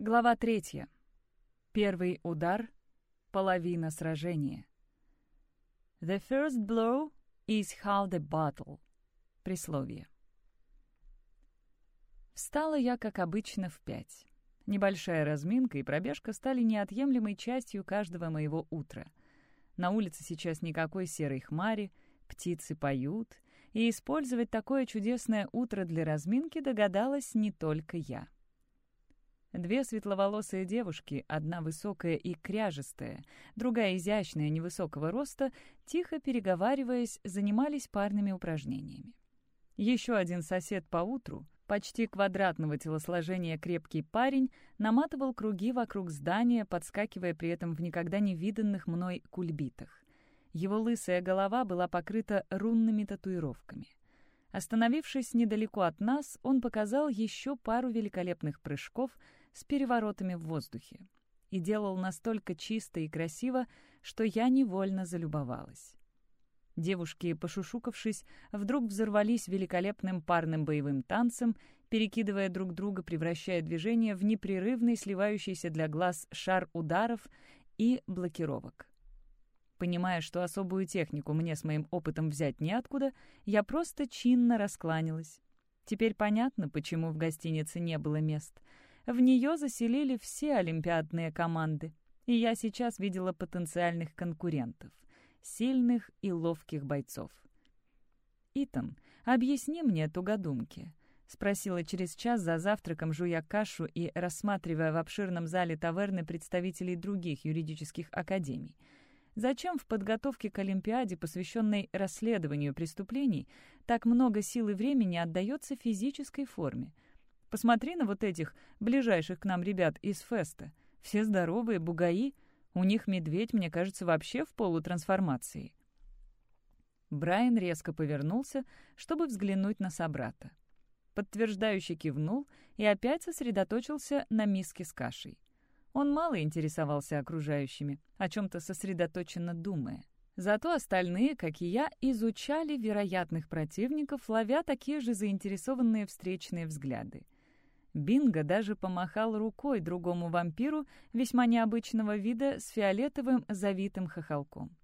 Глава третья. Первый удар — половина сражения. The first blow is half the battle. Присловие. Встала я, как обычно, в пять. Небольшая разминка и пробежка стали неотъемлемой частью каждого моего утра. На улице сейчас никакой серой хмари, птицы поют, и использовать такое чудесное утро для разминки догадалась не только я. Две светловолосые девушки, одна высокая и кряжестая, другая изящная, невысокого роста, тихо переговариваясь, занимались парными упражнениями. Еще один сосед по утру, почти квадратного телосложения крепкий парень, наматывал круги вокруг здания, подскакивая при этом в никогда не виданных мной кульбитах. Его лысая голова была покрыта рунными татуировками. Остановившись недалеко от нас, он показал еще пару великолепных прыжков с переворотами в воздухе и делал настолько чисто и красиво, что я невольно залюбовалась. Девушки, пошушукавшись, вдруг взорвались великолепным парным боевым танцем, перекидывая друг друга, превращая движение в непрерывный сливающийся для глаз шар ударов и блокировок. Понимая, что особую технику мне с моим опытом взять неоткуда, я просто чинно раскланялась. Теперь понятно, почему в гостинице не было мест. В нее заселили все олимпиадные команды, и я сейчас видела потенциальных конкурентов, сильных и ловких бойцов. «Итан, объясни мне тугодумки», — спросила через час за завтраком, жуя кашу и рассматривая в обширном зале таверны представителей других юридических академий — Зачем в подготовке к Олимпиаде, посвященной расследованию преступлений, так много сил и времени отдается физической форме? Посмотри на вот этих ближайших к нам ребят из Феста. Все здоровые, бугаи. У них медведь, мне кажется, вообще в полутрансформации. Брайан резко повернулся, чтобы взглянуть на собрата. Подтверждающе кивнул и опять сосредоточился на миске с кашей. Он мало интересовался окружающими, о чем-то сосредоточенно думая. Зато остальные, как и я, изучали вероятных противников, ловя такие же заинтересованные встречные взгляды. Бинго даже помахал рукой другому вампиру весьма необычного вида с фиолетовым завитым хохолком.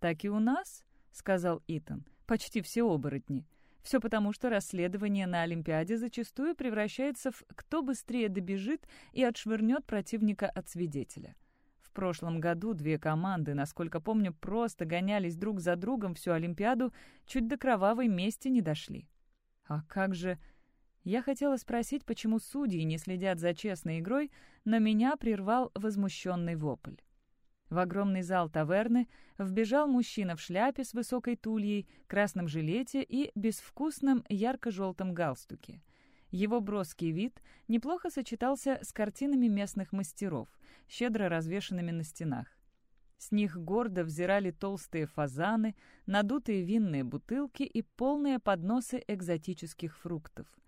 «Так и у нас», — сказал Итан, — «почти все оборотни. Все потому, что расследование на Олимпиаде зачастую превращается в «кто быстрее добежит и отшвырнет противника от свидетеля». В прошлом году две команды, насколько помню, просто гонялись друг за другом всю Олимпиаду, чуть до кровавой мести не дошли. А как же... Я хотела спросить, почему судьи не следят за честной игрой, но меня прервал возмущенный вопль. В огромный зал таверны вбежал мужчина в шляпе с высокой тульей, красном жилете и безвкусном ярко-желтом галстуке. Его броский вид неплохо сочетался с картинами местных мастеров, щедро развешанными на стенах. С них гордо взирали толстые фазаны, надутые винные бутылки и полные подносы экзотических фруктов —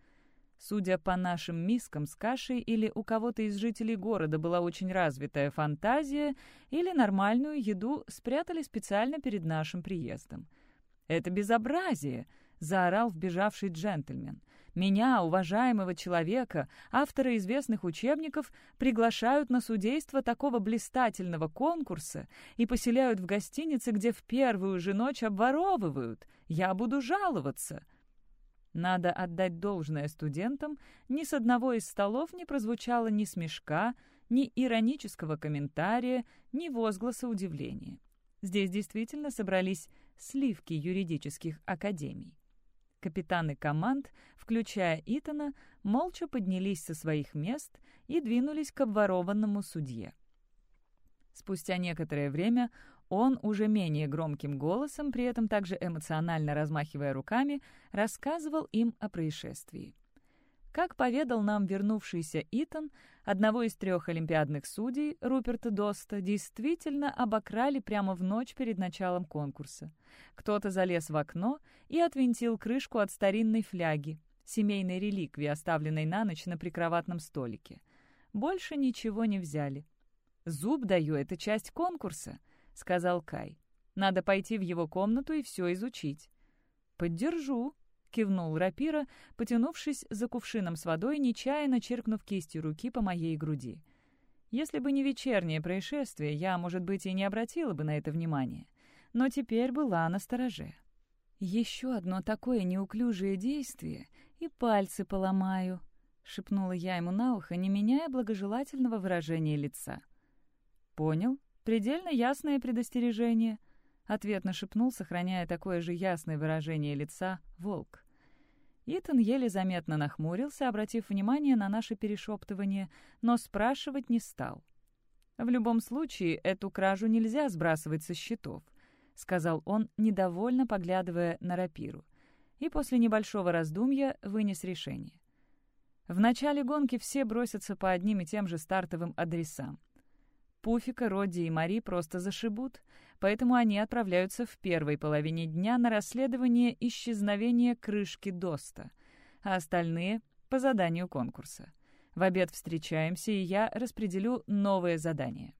Судя по нашим мискам с кашей, или у кого-то из жителей города была очень развитая фантазия, или нормальную еду спрятали специально перед нашим приездом. «Это безобразие!» — заорал вбежавший джентльмен. «Меня, уважаемого человека, автора известных учебников, приглашают на судейство такого блистательного конкурса и поселяют в гостинице, где в первую же ночь обворовывают. Я буду жаловаться!» Надо отдать должное студентам, ни с одного из столов не прозвучало ни смешка, ни иронического комментария, ни возгласа удивления. Здесь действительно собрались сливки юридических академий. Капитаны команд, включая Итана, молча поднялись со своих мест и двинулись к обворованному судье. Спустя некоторое время он уже менее громким голосом, при этом также эмоционально размахивая руками, рассказывал им о происшествии. Как поведал нам вернувшийся Итан, одного из трех олимпиадных судей, Руперта Доста, действительно обокрали прямо в ночь перед началом конкурса. Кто-то залез в окно и отвинтил крышку от старинной фляги, семейной реликвии, оставленной на ночь на прикроватном столике. Больше ничего не взяли. «Зуб даю, это часть конкурса», — сказал Кай. «Надо пойти в его комнату и все изучить». «Поддержу», — кивнул рапира, потянувшись за кувшином с водой, нечаянно черкнув кистью руки по моей груди. Если бы не вечернее происшествие, я, может быть, и не обратила бы на это внимание. Но теперь была на стороже. «Еще одно такое неуклюжее действие, и пальцы поломаю», — шепнула я ему на ухо, не меняя благожелательного выражения лица. «Понял. Предельно ясное предостережение», — ответно шепнул, сохраняя такое же ясное выражение лица, волк. Итан еле заметно нахмурился, обратив внимание на наше перешептывание, но спрашивать не стал. «В любом случае, эту кражу нельзя сбрасывать со счетов», — сказал он, недовольно поглядывая на рапиру. И после небольшого раздумья вынес решение. В начале гонки все бросятся по одним и тем же стартовым адресам. Пуфика, Родди и Мари просто зашибут, поэтому они отправляются в первой половине дня на расследование исчезновения крышки Доста, а остальные — по заданию конкурса. В обед встречаемся, и я распределю новое задание.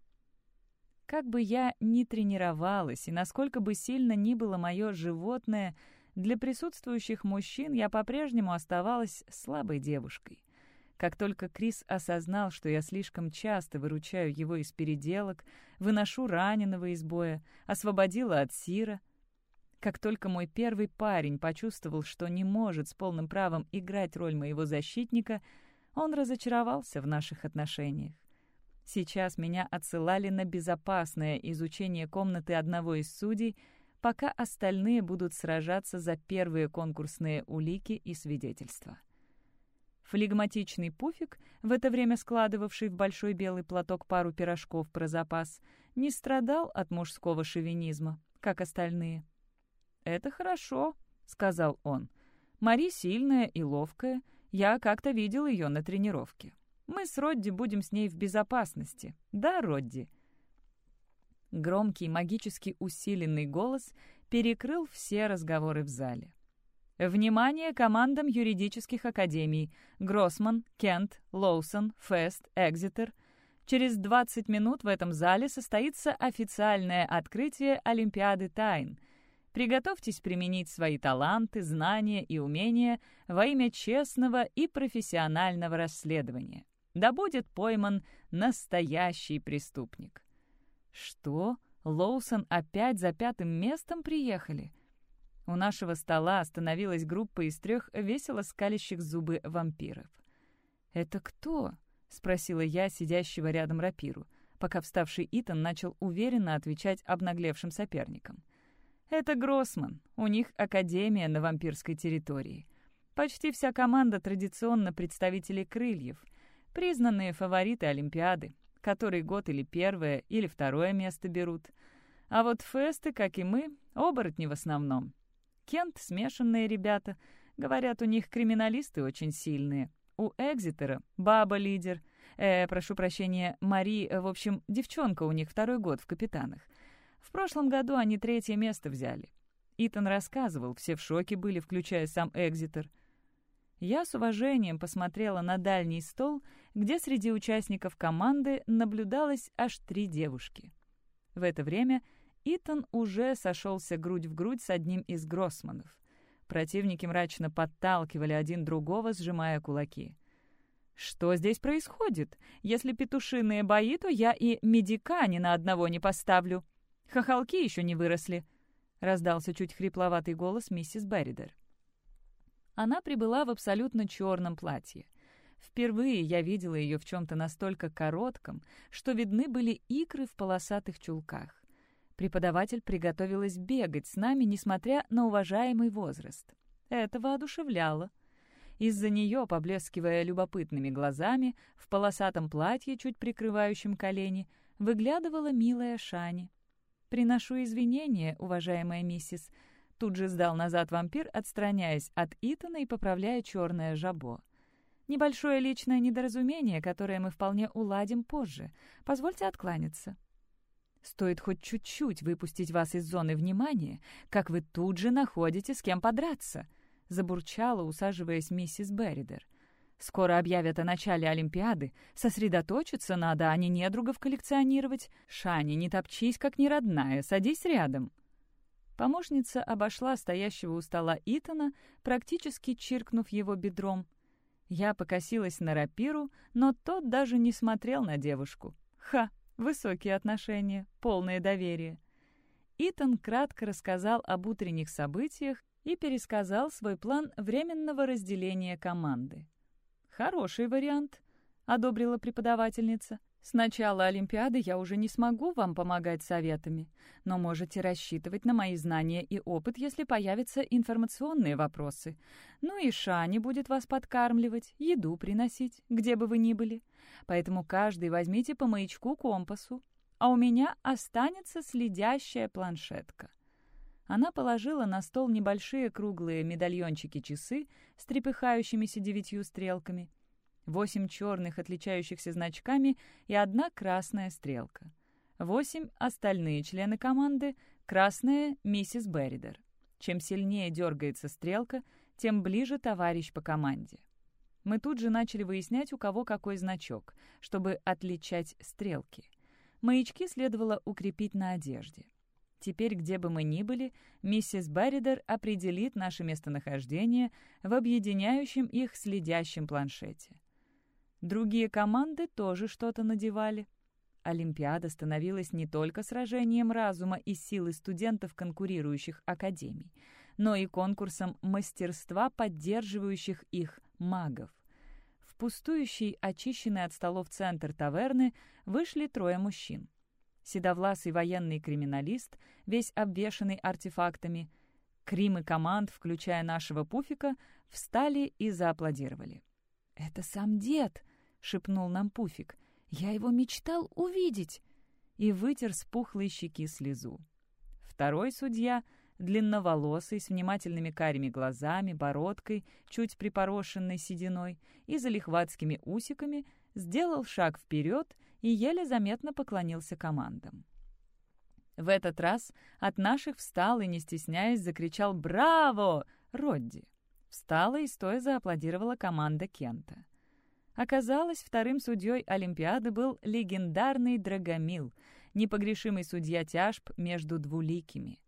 Как бы я ни тренировалась, и насколько бы сильно ни было мое животное, для присутствующих мужчин я по-прежнему оставалась слабой девушкой. Как только Крис осознал, что я слишком часто выручаю его из переделок, выношу раненого из боя, освободила от Сира, как только мой первый парень почувствовал, что не может с полным правом играть роль моего защитника, он разочаровался в наших отношениях. Сейчас меня отсылали на безопасное изучение комнаты одного из судей, пока остальные будут сражаться за первые конкурсные улики и свидетельства. Флегматичный пуфик, в это время складывавший в большой белый платок пару пирожков про запас, не страдал от мужского шовинизма, как остальные. «Это хорошо», — сказал он. «Мари сильная и ловкая. Я как-то видел ее на тренировке. Мы с Родди будем с ней в безопасности. Да, Родди?» Громкий, магически усиленный голос перекрыл все разговоры в зале. Внимание командам юридических академий Гроссман, Кент, Лоусон, Фест, Экзитер. Через 20 минут в этом зале состоится официальное открытие Олимпиады тайн. Приготовьтесь применить свои таланты, знания и умения во имя честного и профессионального расследования. Да будет пойман настоящий преступник. Что? Лоусон опять за пятым местом приехали? У нашего стола остановилась группа из трех весело скалящих зубы вампиров. «Это кто?» — спросила я сидящего рядом рапиру, пока вставший Итан начал уверенно отвечать обнаглевшим соперникам. «Это Гроссман. У них академия на вампирской территории. Почти вся команда традиционно представители крыльев, признанные фавориты Олимпиады, который год или первое, или второе место берут. А вот фесты, как и мы, оборотни в основном. Кент — смешанные ребята. Говорят, у них криминалисты очень сильные. У Экзитера баба лидер. Э, прошу прощения, Мари, в общем, девчонка у них второй год в капитанах. В прошлом году они третье место взяли. Итан рассказывал, все в шоке были, включая сам Экзитер. Я с уважением посмотрела на дальний стол, где среди участников команды наблюдалось аж три девушки. В это время Итан уже сошелся грудь в грудь с одним из гроссманов. Противники мрачно подталкивали один другого, сжимая кулаки. «Что здесь происходит? Если петушиные бои, то я и медика ни на одного не поставлю. Хохолки еще не выросли», — раздался чуть хрипловатый голос миссис Берридер. Она прибыла в абсолютно черном платье. Впервые я видела ее в чем-то настолько коротком, что видны были икры в полосатых чулках. Преподаватель приготовилась бегать с нами, несмотря на уважаемый возраст. Это воодушевляло. Из-за нее, поблескивая любопытными глазами, в полосатом платье, чуть прикрывающем колени, выглядывала милая Шани. «Приношу извинения, уважаемая миссис», Тут же сдал назад вампир, отстраняясь от Итана и поправляя черное жабо. «Небольшое личное недоразумение, которое мы вполне уладим позже. Позвольте откланяться». Стоит хоть чуть-чуть выпустить вас из зоны внимания, как вы тут же находите с кем подраться», — забурчала, усаживаясь миссис Берридер. «Скоро объявят о начале Олимпиады. Сосредоточиться надо, а не недругов коллекционировать. Шани, не топчись, как неродная, садись рядом». Помощница обошла стоящего у стола Итана, практически чиркнув его бедром. Я покосилась на рапиру, но тот даже не смотрел на девушку. Ха, высокие отношения, полное доверие. Итан кратко рассказал об утренних событиях и пересказал свой план временного разделения команды. «Хороший вариант», — одобрила преподавательница. «С начала Олимпиады я уже не смогу вам помогать советами, но можете рассчитывать на мои знания и опыт, если появятся информационные вопросы. Ну и Шани будет вас подкармливать, еду приносить, где бы вы ни были. Поэтому каждый возьмите по маячку-компасу, а у меня останется следящая планшетка». Она положила на стол небольшие круглые медальончики-часы с трепыхающимися девятью стрелками, восемь черных, отличающихся значками, и одна красная стрелка. Восемь остальные члены команды, красная — миссис Берридер. Чем сильнее дергается стрелка, тем ближе товарищ по команде. Мы тут же начали выяснять, у кого какой значок, чтобы отличать стрелки. Маячки следовало укрепить на одежде. Теперь, где бы мы ни были, миссис Барридер определит наше местонахождение в объединяющем их следящем планшете. Другие команды тоже что-то надевали. Олимпиада становилась не только сражением разума и силы студентов конкурирующих академий, но и конкурсом мастерства поддерживающих их магов. В пустующий, очищенный от столов центр таверны вышли трое мужчин седовласый военный криминалист, весь обвешанный артефактами. Кримы команд, включая нашего Пуфика, встали и зааплодировали. «Это сам дед!» — шепнул нам Пуфик. «Я его мечтал увидеть!» И вытер с пухлой щеки слезу. Второй судья, длинноволосый, с внимательными карими глазами, бородкой, чуть припорошенной сединой и залихватскими усиками, сделал шаг вперед и еле заметно поклонился командам. В этот раз от наших встал и, не стесняясь, закричал «Браво!» Родди. Встала и стоя зааплодировала команда Кента. Оказалось, вторым судьей Олимпиады был легендарный Драгомил, непогрешимый судья тяжб между двуликими.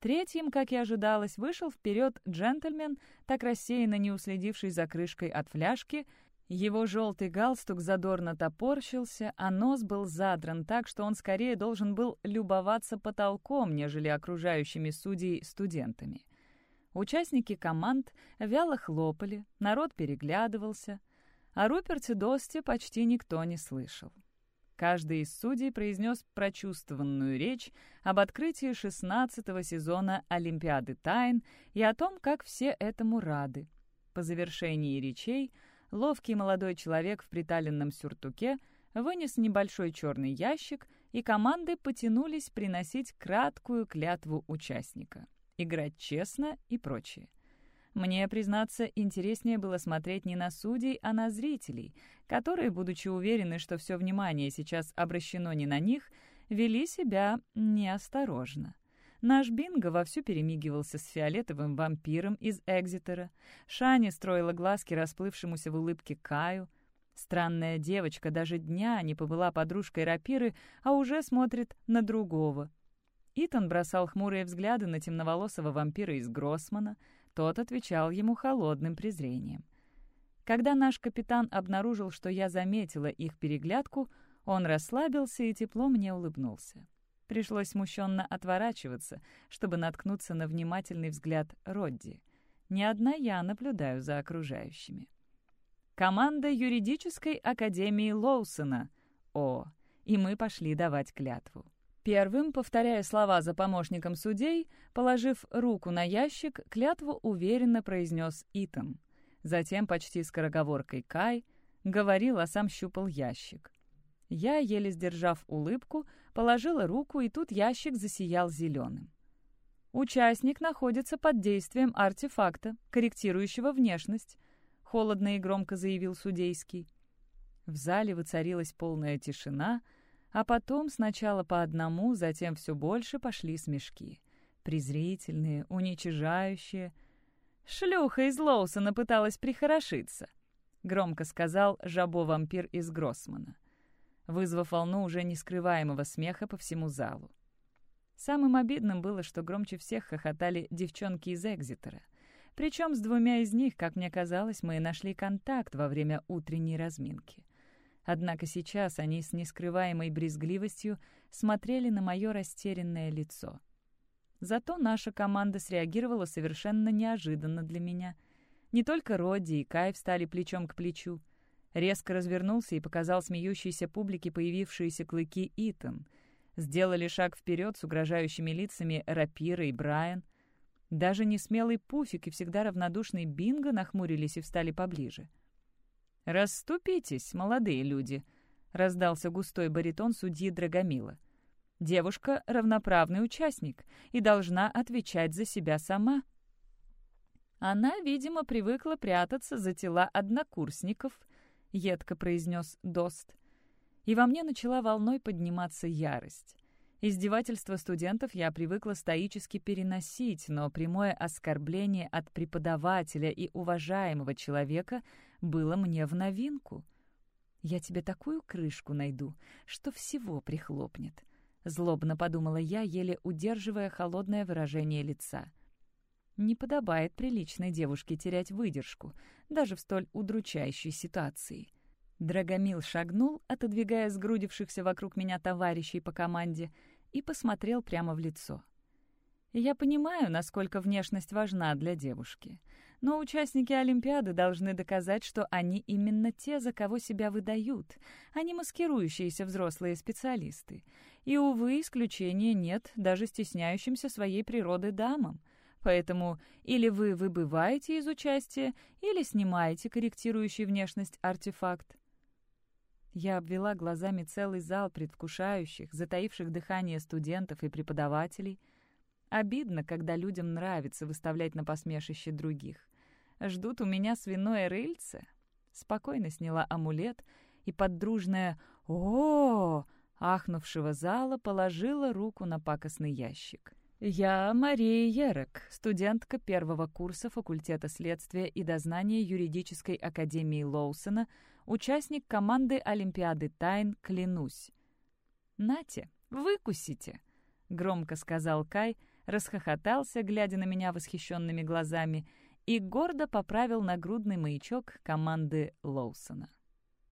Третьим, как и ожидалось, вышел вперед джентльмен, так рассеянно не уследивший за крышкой от фляжки, его желтый галстук задорно топорщился, а нос был задран так, что он скорее должен был любоваться потолком, нежели окружающими судей студентами. Участники команд вяло хлопали, народ переглядывался, а Руперте Дости почти никто не слышал. Каждый из судей произнес прочувствованную речь об открытии 16-го сезона Олимпиады тайн и о том, как все этому рады. По завершении речей — ловкий молодой человек в приталенном сюртуке вынес небольшой черный ящик, и команды потянулись приносить краткую клятву участника. Играть честно и прочее. Мне, признаться, интереснее было смотреть не на судей, а на зрителей, которые, будучи уверены, что все внимание сейчас обращено не на них, вели себя неосторожно. Наш Бинго вовсю перемигивался с фиолетовым вампиром из Экзитера. Шани строила глазки расплывшемуся в улыбке Каю. Странная девочка даже дня не побыла подружкой рапиры, а уже смотрит на другого. Итан бросал хмурые взгляды на темноволосого вампира из Гроссмана. Тот отвечал ему холодным презрением. Когда наш капитан обнаружил, что я заметила их переглядку, он расслабился и тепло мне улыбнулся. Пришлось смущенно отворачиваться, чтобы наткнуться на внимательный взгляд Родди. Не одна я наблюдаю за окружающими. Команда юридической академии Лоусона. О, и мы пошли давать клятву. Первым, повторяя слова за помощником судей, положив руку на ящик, клятву уверенно произнес Итан. Затем почти скороговоркой Кай говорил, а сам щупал ящик. Я, еле сдержав улыбку, положила руку, и тут ящик засиял зеленым. Участник находится под действием артефакта, корректирующего внешность, холодно и громко заявил судейский. В зале воцарилась полная тишина, а потом сначала по одному, затем все больше пошли смешки. Презрительные, уничижающие. «Шлюха из Лоусона пыталась прихорошиться», — громко сказал жабо-вампир из Гроссмана вызвав волну уже нескрываемого смеха по всему залу. Самым обидным было, что громче всех хохотали девчонки из Экзитера. Причем с двумя из них, как мне казалось, мы нашли контакт во время утренней разминки. Однако сейчас они с нескрываемой брезгливостью смотрели на мое растерянное лицо. Зато наша команда среагировала совершенно неожиданно для меня. Не только Родди и Кай встали плечом к плечу. Резко развернулся и показал смеющейся публике появившиеся клыки Итан. Сделали шаг вперед с угрожающими лицами Рапира и Брайан. Даже несмелый Пуфик и всегда равнодушный Бинго нахмурились и встали поближе. «Расступитесь, молодые люди», — раздался густой баритон судьи Драгомила. «Девушка — равноправный участник и должна отвечать за себя сама». Она, видимо, привыкла прятаться за тела однокурсников, — едко произнес Дост. И во мне начала волной подниматься ярость. Издевательства студентов я привыкла стоически переносить, но прямое оскорбление от преподавателя и уважаемого человека было мне в новинку. «Я тебе такую крышку найду, что всего прихлопнет», — злобно подумала я, еле удерживая холодное выражение лица. Не подобает приличной девушке терять выдержку, даже в столь удручающей ситуации. Драгомил шагнул, отодвигая сгрудившихся вокруг меня товарищей по команде, и посмотрел прямо в лицо. Я понимаю, насколько внешность важна для девушки. Но участники Олимпиады должны доказать, что они именно те, за кого себя выдают, а не маскирующиеся взрослые специалисты. И, увы, исключения нет даже стесняющимся своей природы дамам. Поэтому или вы выбываете из участия, или снимаете корректирующий внешность артефакт. Я обвела глазами целый зал предвкушающих, затаивших дыхание студентов и преподавателей. Обидно, когда людям нравится выставлять на посмешище других. Ждут у меня свиное рыльце? Спокойно сняла амулет и под о, -о, -о ахнувшего зала положила руку на пакостный ящик. «Я Мария Ерек, студентка первого курса факультета следствия и дознания юридической академии Лоусона, участник команды Олимпиады тайн «Клянусь». «Нате, выкусите!» — громко сказал Кай, расхохотался, глядя на меня восхищенными глазами, и гордо поправил нагрудный маячок команды Лоусона.